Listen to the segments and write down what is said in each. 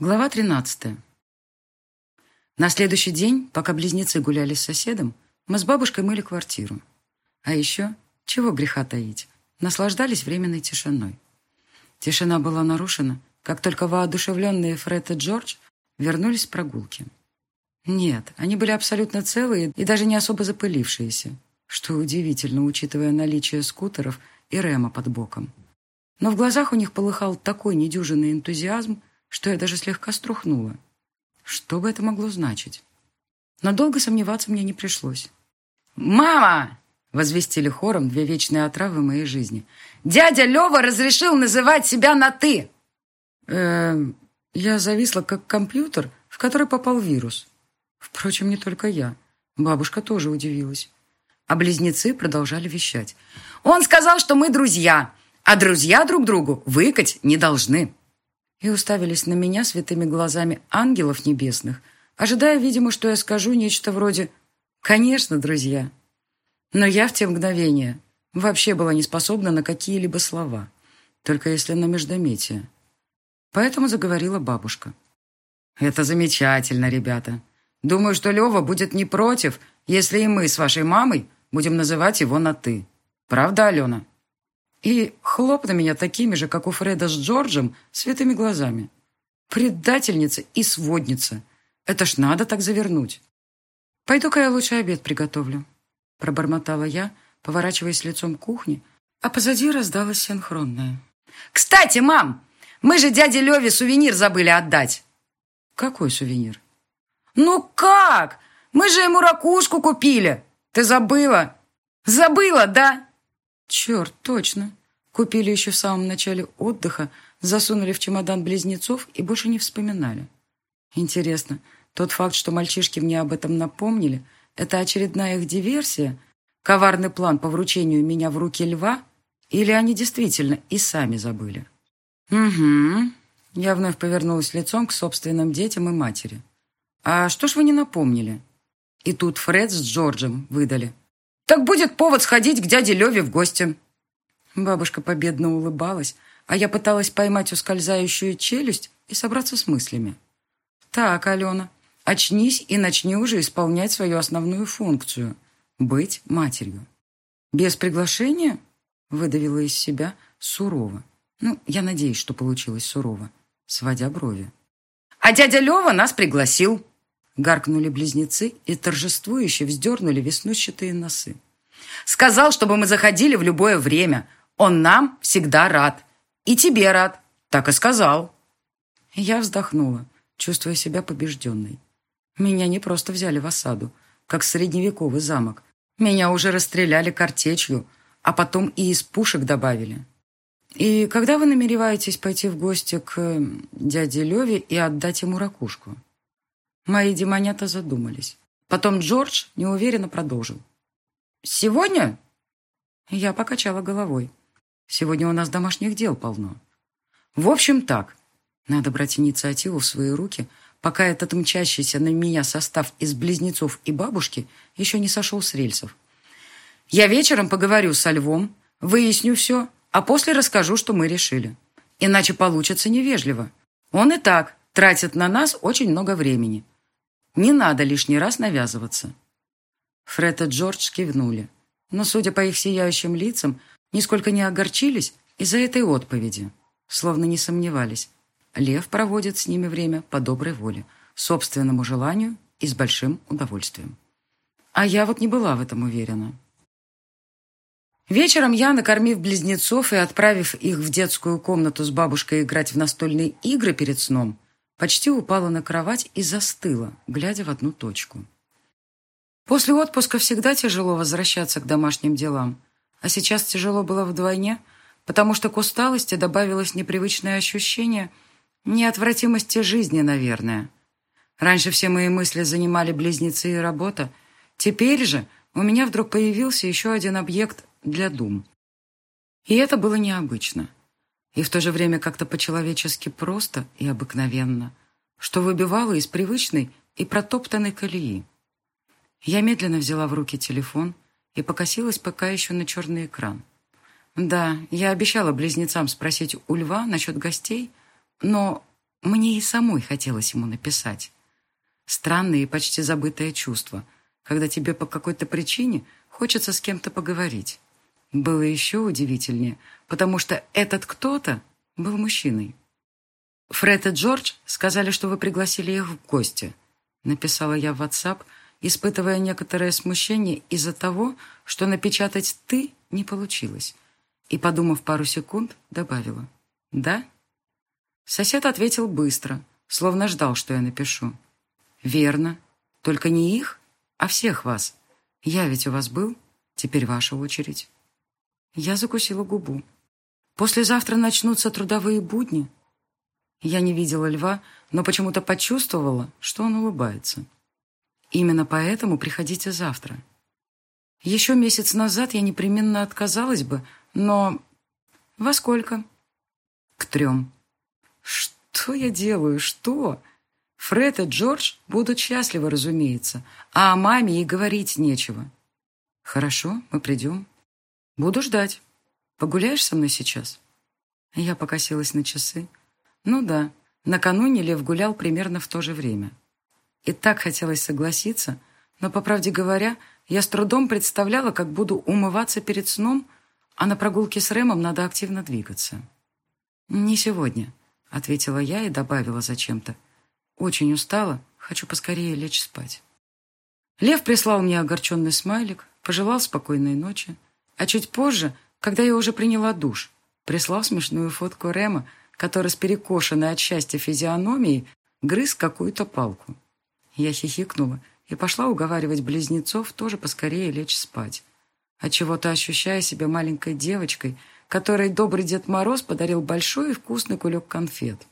Глава 13. На следующий день, пока близнецы гуляли с соседом, мы с бабушкой мыли квартиру. А еще, чего греха таить, наслаждались временной тишиной. Тишина была нарушена, как только воодушевленные Фред и Джордж вернулись с прогулки. Нет, они были абсолютно целые и даже не особо запылившиеся, что удивительно, учитывая наличие скутеров и Рема под боком. Но в глазах у них полыхал такой недюжинный энтузиазм, что я даже слегка струхнула. Что бы это могло значить? Но долго сомневаться мне не пришлось. «Мама!» — возвестили хором две вечные отравы моей жизни. «Дядя Лева разрешил называть себя на «ты». Эм, я зависла, как компьютер, в который попал вирус. Впрочем, не только я. Бабушка тоже удивилась. А близнецы продолжали вещать. «Он сказал, что мы друзья, а друзья друг другу выкать не должны» и уставились на меня святыми глазами ангелов небесных, ожидая, видимо, что я скажу нечто вроде «Конечно, друзья». Но я в те мгновения вообще была не способна на какие-либо слова, только если на междометие. Поэтому заговорила бабушка. «Это замечательно, ребята. Думаю, что Лева будет не против, если и мы с вашей мамой будем называть его на «ты». Правда, Алена?» И хлоп меня такими же, как у Фреда с Джорджем, святыми глазами. Предательница и сводница. Это ж надо так завернуть. Пойду-ка я лучше обед приготовлю. Пробормотала я, поворачиваясь лицом к кухне, а позади раздалось синхронное. «Кстати, мам, мы же дяде Леве сувенир забыли отдать». «Какой сувенир?» «Ну как? Мы же ему ракушку купили. Ты забыла?» «Забыла, да?» Черт, точно. Купили еще в самом начале отдыха, засунули в чемодан близнецов и больше не вспоминали. Интересно, тот факт, что мальчишки мне об этом напомнили, это очередная их диверсия, коварный план по вручению меня в руки льва, или они действительно и сами забыли? Угу. Я вновь повернулась лицом к собственным детям и матери. А что ж вы не напомнили? И тут Фред с Джорджем выдали. Так будет повод сходить к дяде Леве в гости». Бабушка победно улыбалась, а я пыталась поймать ускользающую челюсть и собраться с мыслями. «Так, Алена, очнись и начни уже исполнять свою основную функцию — быть матерью». «Без приглашения?» — выдавила из себя сурово. Ну, я надеюсь, что получилось сурово, сводя брови. «А дядя Лева нас пригласил», Гаркнули близнецы и торжествующе вздернули веснущатые носы. «Сказал, чтобы мы заходили в любое время. Он нам всегда рад. И тебе рад. Так и сказал». Я вздохнула, чувствуя себя побежденной. Меня не просто взяли в осаду, как средневековый замок. Меня уже расстреляли картечью, а потом и из пушек добавили. «И когда вы намереваетесь пойти в гости к дяде Леве и отдать ему ракушку?» Мои демонята задумались. Потом Джордж неуверенно продолжил. «Сегодня?» Я покачала головой. «Сегодня у нас домашних дел полно. В общем, так. Надо брать инициативу в свои руки, пока этот мчащийся на меня состав из близнецов и бабушки еще не сошел с рельсов. Я вечером поговорю со Львом, выясню все, а после расскажу, что мы решили. Иначе получится невежливо. Он и так тратит на нас очень много времени. Не надо лишний раз навязываться». Фред и Джордж кивнули, но, судя по их сияющим лицам, нисколько не огорчились из-за этой отповеди, словно не сомневались. Лев проводит с ними время по доброй воле, собственному желанию и с большим удовольствием. А я вот не была в этом уверена. Вечером я, накормив близнецов и отправив их в детскую комнату с бабушкой играть в настольные игры перед сном, почти упала на кровать и застыла, глядя в одну точку. После отпуска всегда тяжело возвращаться к домашним делам, а сейчас тяжело было вдвойне, потому что к усталости добавилось непривычное ощущение неотвратимости жизни, наверное. Раньше все мои мысли занимали близнецы и работа, теперь же у меня вдруг появился еще один объект для дум. И это было необычно и в то же время как-то по-человечески просто и обыкновенно, что выбивало из привычной и протоптанной колеи. Я медленно взяла в руки телефон и покосилась пока еще на черный экран. Да, я обещала близнецам спросить у льва насчет гостей, но мне и самой хотелось ему написать. Странное и почти забытое чувство, когда тебе по какой-то причине хочется с кем-то поговорить. Было еще удивительнее, потому что этот кто-то был мужчиной. «Фред и Джордж сказали, что вы пригласили их в гости», написала я в WhatsApp, испытывая некоторое смущение из-за того, что напечатать «ты» не получилось. И, подумав пару секунд, добавила «да». Сосед ответил быстро, словно ждал, что я напишу. «Верно. Только не их, а всех вас. Я ведь у вас был, теперь ваша очередь». Я закусила губу. «Послезавтра начнутся трудовые будни». Я не видела льва, но почему-то почувствовала, что он улыбается. Именно поэтому приходите завтра. Еще месяц назад я непременно отказалась бы, но... Во сколько? К трем. Что я делаю? Что? Фред и Джордж будут счастливы, разумеется, а о маме и говорить нечего. Хорошо, мы придем. Буду ждать. Погуляешь со мной сейчас? Я покосилась на часы. Ну да, накануне Лев гулял примерно в то же время. И так хотелось согласиться, но, по правде говоря, я с трудом представляла, как буду умываться перед сном, а на прогулке с Рэмом надо активно двигаться. «Не сегодня», — ответила я и добавила зачем-то. «Очень устала, хочу поскорее лечь спать». Лев прислал мне огорченный смайлик, пожелал спокойной ночи, а чуть позже, когда я уже приняла душ, прислал смешную фотку Рэма, который с перекошенной от счастья физиономией грыз какую-то палку. Я хихикнула и пошла уговаривать близнецов тоже поскорее лечь спать. Отчего-то ощущая себя маленькой девочкой, которой добрый Дед Мороз подарил большой и вкусный кулек конфет.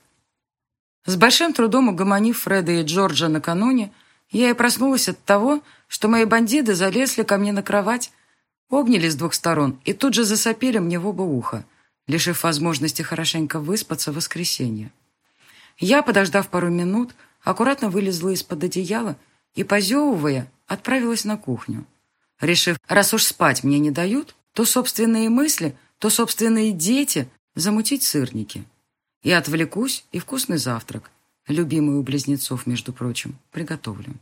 С большим трудом угомонив Фреда и Джорджа накануне, я и проснулась от того, что мои бандиты залезли ко мне на кровать, обняли с двух сторон и тут же засопели мне в оба уха, лишив возможности хорошенько выспаться в воскресенье. Я, подождав пару минут, аккуратно вылезла из-под одеяла и, позевывая, отправилась на кухню. Решив, раз уж спать мне не дают, то собственные мысли, то собственные дети замутить сырники. И отвлекусь, и вкусный завтрак, любимый у близнецов, между прочим, приготовлю.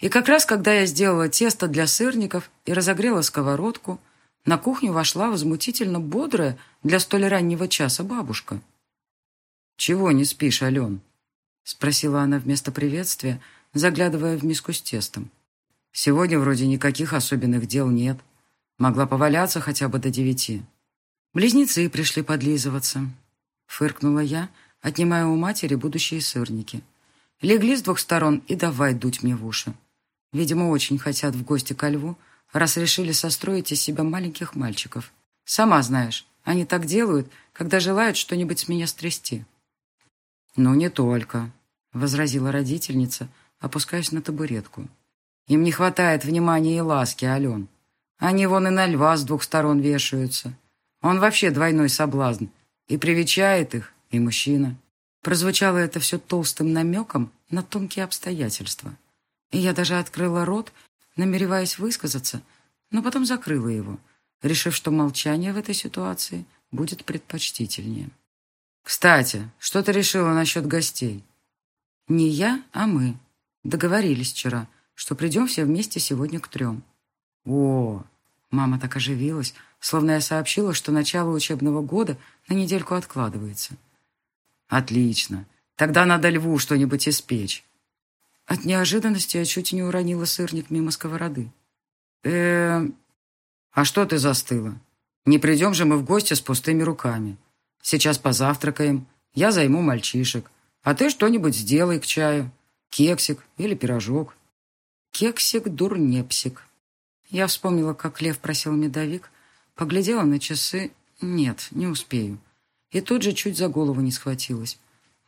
И как раз, когда я сделала тесто для сырников и разогрела сковородку, на кухню вошла возмутительно бодрая для столь раннего часа бабушка. «Чего не спишь, Ален?» — спросила она вместо приветствия, заглядывая в миску с тестом. «Сегодня вроде никаких особенных дел нет. Могла поваляться хотя бы до девяти». Близнецы пришли подлизываться. Фыркнула я, отнимая у матери будущие сырники. Легли с двух сторон и давай дуть мне в уши. Видимо, очень хотят в гости ко льву, раз решили состроить из себя маленьких мальчиков. Сама знаешь, они так делают, когда желают что-нибудь с меня стрясти. «Ну, не только», — возразила родительница, опускаясь на табуретку. «Им не хватает внимания и ласки, Ален. Они вон и на льва с двух сторон вешаются. Он вообще двойной соблазн. И привечает их, и мужчина». Прозвучало это все толстым намеком на тонкие обстоятельства. Я даже открыла рот, намереваясь высказаться, но потом закрыла его, решив, что молчание в этой ситуации будет предпочтительнее. «Кстати, что ты решила насчет гостей?» «Не я, а мы. Договорились вчера, что придем все вместе сегодня к трем». «О!» Мама так оживилась, словно я сообщила, что начало учебного года на недельку откладывается. «Отлично. Тогда надо льву что-нибудь испечь». От неожиданности я чуть не уронила сырник мимо сковороды. э А что ты застыла? Не придем же мы в гости с пустыми руками. Сейчас позавтракаем, я займу мальчишек, а ты что-нибудь сделай к чаю. Кексик или пирожок. Кексик дурнепсик. Я вспомнила, как Лев просил медовик, поглядела на часы. Нет, не успею. И тут же чуть за голову не схватилась.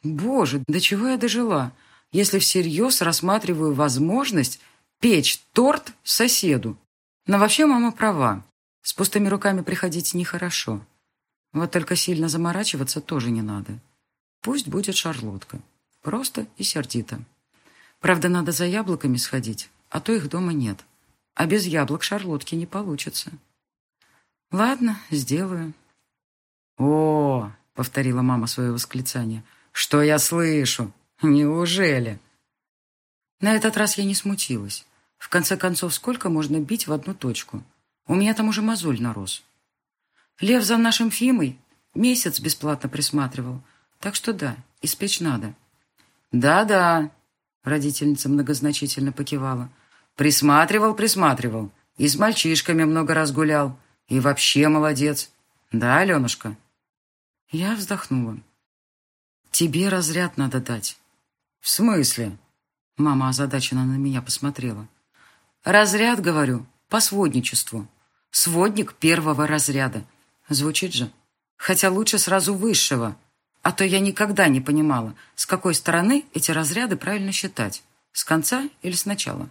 Боже, до чего я дожила, если всерьез рассматриваю возможность печь торт соседу. Но вообще мама права. С пустыми руками приходить нехорошо. Вот только сильно заморачиваться тоже не надо. Пусть будет шарлотка. Просто и сердито. Правда, надо за яблоками сходить, а то их дома нет. А без яблок шарлотки не получится. Ладно, сделаю. О, повторила мама свое восклицание. Что я слышу? Неужели?» На этот раз я не смутилась. В конце концов, сколько можно бить в одну точку? У меня там уже мозоль нарос. Лев за нашим Фимой месяц бесплатно присматривал. Так что да, испечь надо. «Да-да», — родительница многозначительно покивала. «Присматривал, присматривал. И с мальчишками много раз гулял. И вообще молодец. Да, Аленушка?» Я вздохнула. «Тебе разряд надо дать». «В смысле?» Мама озадаченно на меня посмотрела. «Разряд, говорю, по сводничеству. Сводник первого разряда. Звучит же. Хотя лучше сразу высшего. А то я никогда не понимала, с какой стороны эти разряды правильно считать. С конца или с начала?»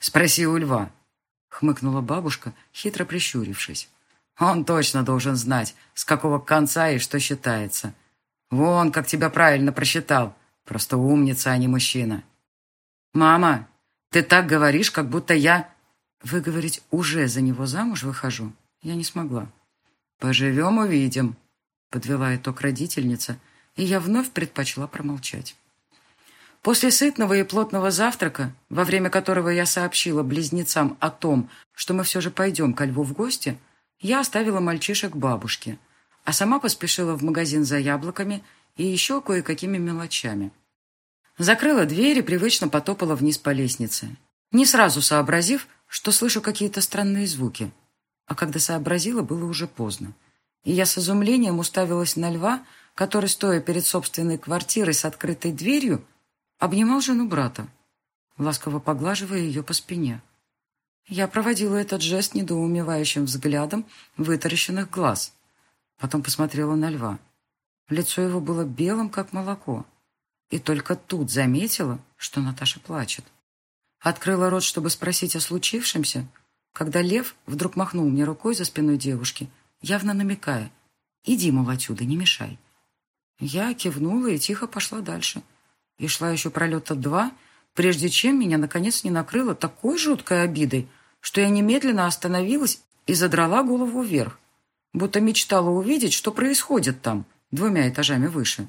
«Спроси у льва», — хмыкнула бабушка, хитро прищурившись. «Он точно должен знать, с какого конца и что считается. Вон, как тебя правильно просчитал. Просто умница, а не мужчина». «Мама, ты так говоришь, как будто я...» Выговорить «уже за него замуж выхожу» я не смогла. «Поживем, увидим», — подвела итог родительница, и я вновь предпочла промолчать. После сытного и плотного завтрака, во время которого я сообщила близнецам о том, что мы все же пойдем ко льву в гости, я оставила мальчишек бабушке, а сама поспешила в магазин за яблоками и еще кое-какими мелочами. Закрыла дверь и привычно потопала вниз по лестнице, не сразу сообразив, что слышу какие-то странные звуки. А когда сообразила, было уже поздно. И я с изумлением уставилась на льва, который, стоя перед собственной квартирой с открытой дверью, обнимал жену брата, ласково поглаживая ее по спине. Я проводила этот жест недоумевающим взглядом вытаращенных глаз. Потом посмотрела на льва. Лицо его было белым, как молоко. И только тут заметила, что Наташа плачет. Открыла рот, чтобы спросить о случившемся, когда лев вдруг махнул мне рукой за спиной девушки, явно намекая, «Иди, мол, отсюда, не мешай». Я кивнула и тихо пошла дальше и шла еще пролета два, прежде чем меня, наконец, не накрыло такой жуткой обидой, что я немедленно остановилась и задрала голову вверх, будто мечтала увидеть, что происходит там, двумя этажами выше.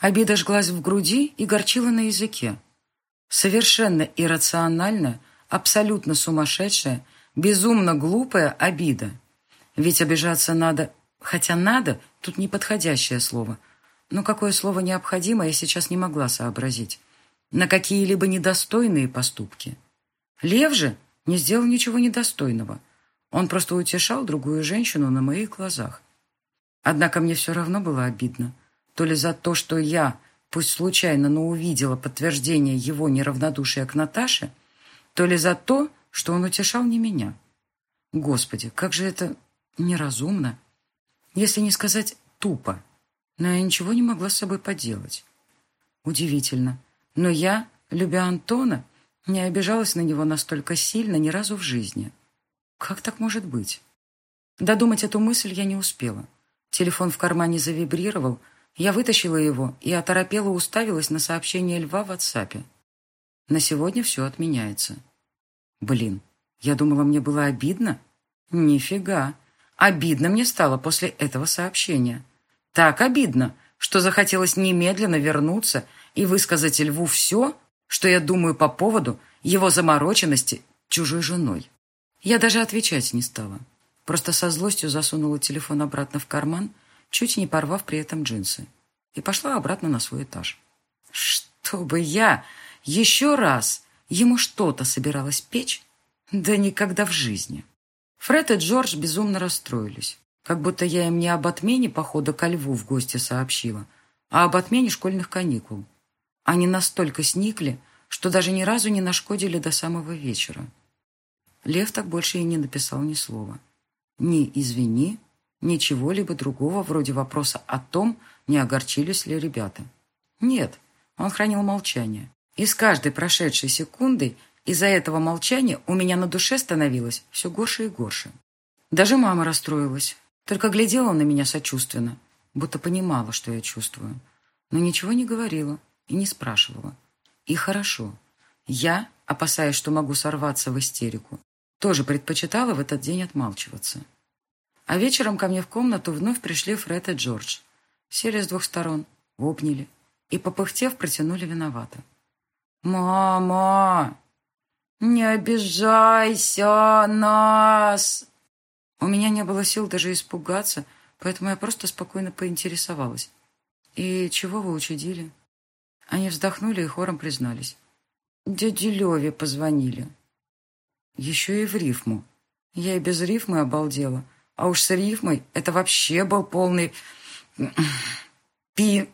Обида жглась в груди и горчила на языке. Совершенно иррациональная, абсолютно сумасшедшая, безумно глупая обида. Ведь обижаться надо, хотя «надо» тут неподходящее слово – но какое слово необходимо, я сейчас не могла сообразить. На какие-либо недостойные поступки. Лев же не сделал ничего недостойного. Он просто утешал другую женщину на моих глазах. Однако мне все равно было обидно. То ли за то, что я, пусть случайно, но увидела подтверждение его неравнодушия к Наташе, то ли за то, что он утешал не меня. Господи, как же это неразумно, если не сказать тупо но я ничего не могла с собой поделать. Удивительно, но я, любя Антона, не обижалась на него настолько сильно ни разу в жизни. Как так может быть? Додумать эту мысль я не успела. Телефон в кармане завибрировал, я вытащила его и оторопела уставилась на сообщение Льва в WhatsApp. На сегодня все отменяется. Блин, я думала, мне было обидно? Нифига. Обидно мне стало после этого сообщения. Так обидно, что захотелось немедленно вернуться и высказать Льву все, что я думаю по поводу его замороченности чужой женой. Я даже отвечать не стала. Просто со злостью засунула телефон обратно в карман, чуть не порвав при этом джинсы, и пошла обратно на свой этаж. Чтобы я еще раз ему что-то собиралась печь? Да никогда в жизни. Фред и Джордж безумно расстроились. Как будто я им не об отмене похода ко льву в гости сообщила, а об отмене школьных каникул. Они настолько сникли, что даже ни разу не нашкодили до самого вечера. Лев так больше и не написал ни слова. Ни «извини», ни чего-либо другого, вроде вопроса о том, не огорчились ли ребята. Нет, он хранил молчание. И с каждой прошедшей секундой из-за этого молчания у меня на душе становилось все горше и горше. Даже мама расстроилась, только глядела на меня сочувственно, будто понимала, что я чувствую. Но ничего не говорила и не спрашивала. И хорошо. Я, опасаясь, что могу сорваться в истерику, тоже предпочитала в этот день отмалчиваться. А вечером ко мне в комнату вновь пришли Фред и Джордж. Сели с двух сторон. обняли и, попыхтев, протянули виновато. «Мама, не обижайся нас!» У меня не было сил даже испугаться, поэтому я просто спокойно поинтересовалась. «И чего вы учудили?» Они вздохнули и хором признались. «Дяде Леве позвонили». Еще и в рифму. Я и без рифмы обалдела. А уж с рифмой это вообще был полный... Пи...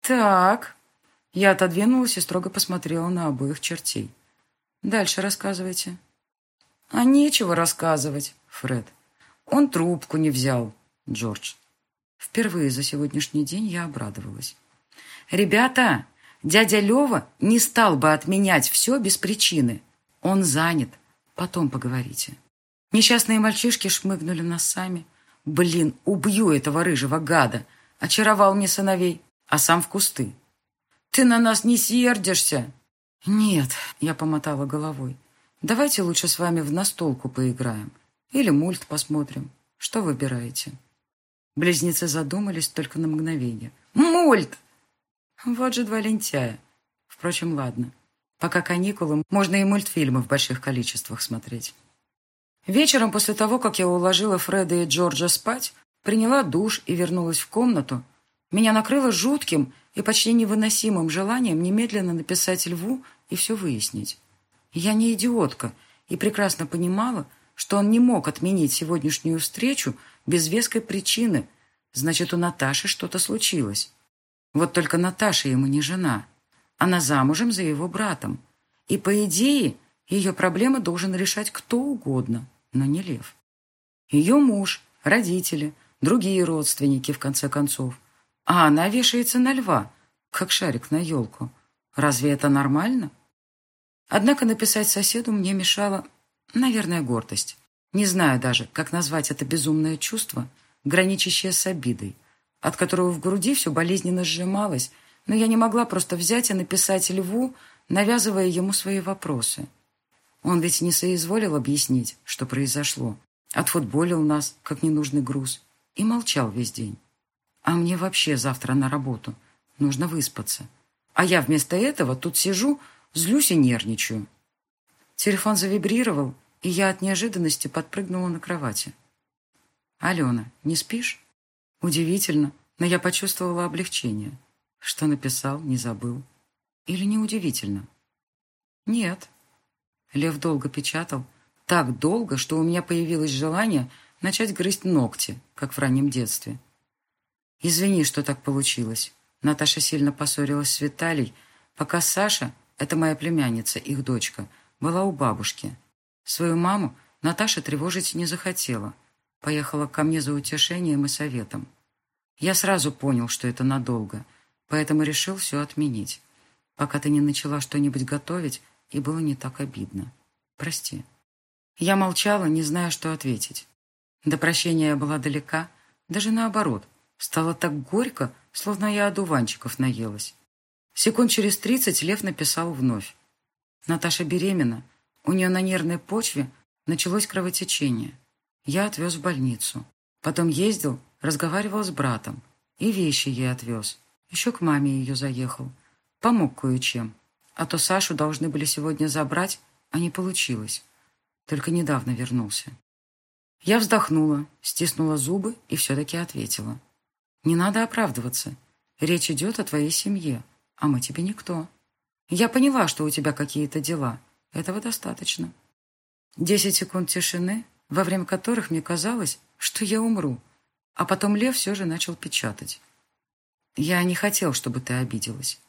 Так. Я отодвинулась и строго посмотрела на обоих чертей. Дальше рассказывайте. А нечего рассказывать, Фред. Он трубку не взял, Джордж. Впервые за сегодняшний день я обрадовалась. «Ребята, дядя Лева не стал бы отменять все без причины. Он занят. Потом поговорите». Несчастные мальчишки шмыгнули носами. «Блин, убью этого рыжего гада! Очаровал мне сыновей, а сам в кусты». «Ты на нас не сердишься?» «Нет», — я помотала головой. «Давайте лучше с вами в настолку поиграем. Или мульт посмотрим. Что выбираете?» Близнецы задумались только на мгновение. «Мульт!» Вот же два лентяя. Впрочем, ладно. Пока каникулы, можно и мультфильмы в больших количествах смотреть. Вечером, после того, как я уложила Фреда и Джорджа спать, приняла душ и вернулась в комнату, меня накрыло жутким и почти невыносимым желанием немедленно написать Льву и все выяснить. Я не идиотка и прекрасно понимала, что он не мог отменить сегодняшнюю встречу без веской причины, значит, у Наташи что-то случилось. Вот только Наташа ему не жена. Она замужем за его братом. И, по идее, ее проблемы должен решать кто угодно, но не Лев. Ее муж, родители, другие родственники, в конце концов. А она вешается на льва, как шарик на елку. Разве это нормально? Однако написать соседу мне мешала, наверное, гордость. Не знаю даже, как назвать это безумное чувство, граничащее с обидой, от которого в груди все болезненно сжималось, но я не могла просто взять и написать Льву, навязывая ему свои вопросы. Он ведь не соизволил объяснить, что произошло. Отфутболил нас, как ненужный груз, и молчал весь день. А мне вообще завтра на работу. Нужно выспаться. А я вместо этого тут сижу, злюсь и нервничаю. Телефон завибрировал, и я от неожиданности подпрыгнула на кровати. «Алена, не спишь?» Удивительно, но я почувствовала облегчение. Что написал, не забыл. Или неудивительно? Нет. Лев долго печатал. Так долго, что у меня появилось желание начать грызть ногти, как в раннем детстве. Извини, что так получилось. Наташа сильно поссорилась с Виталий, пока Саша, это моя племянница, их дочка, была у бабушки. Свою маму Наташа тревожить не захотела. Поехала ко мне за утешением и советом. Я сразу понял, что это надолго, поэтому решил все отменить. Пока ты не начала что-нибудь готовить, и было не так обидно. Прости. Я молчала, не зная, что ответить. До прощения я была далека, даже наоборот. Стало так горько, словно я одуванчиков наелась. Секунд через тридцать Лев написал вновь. Наташа беременна, у нее на нервной почве началось кровотечение. Я отвез в больницу. Потом ездил, разговаривал с братом. И вещи ей отвез. Еще к маме ее заехал. Помог кое-чем. А то Сашу должны были сегодня забрать, а не получилось. Только недавно вернулся. Я вздохнула, стиснула зубы и все-таки ответила. «Не надо оправдываться. Речь идет о твоей семье, а мы тебе никто. Я поняла, что у тебя какие-то дела, этого достаточно. Десять секунд тишины, во время которых мне казалось, что я умру. А потом Лев все же начал печатать. Я не хотел, чтобы ты обиделась.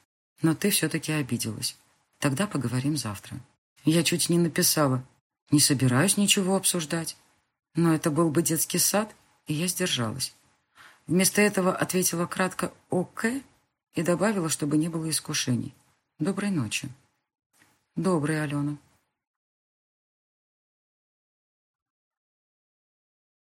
Но ты все-таки обиделась. Тогда поговорим завтра. Я чуть не написала. Не собираюсь ничего обсуждать. Но это был бы детский сад, и я сдержалась. Вместо этого ответила кратко «ОК» и добавила, чтобы не было искушений. «Доброй ночи». «Добрый, Алена».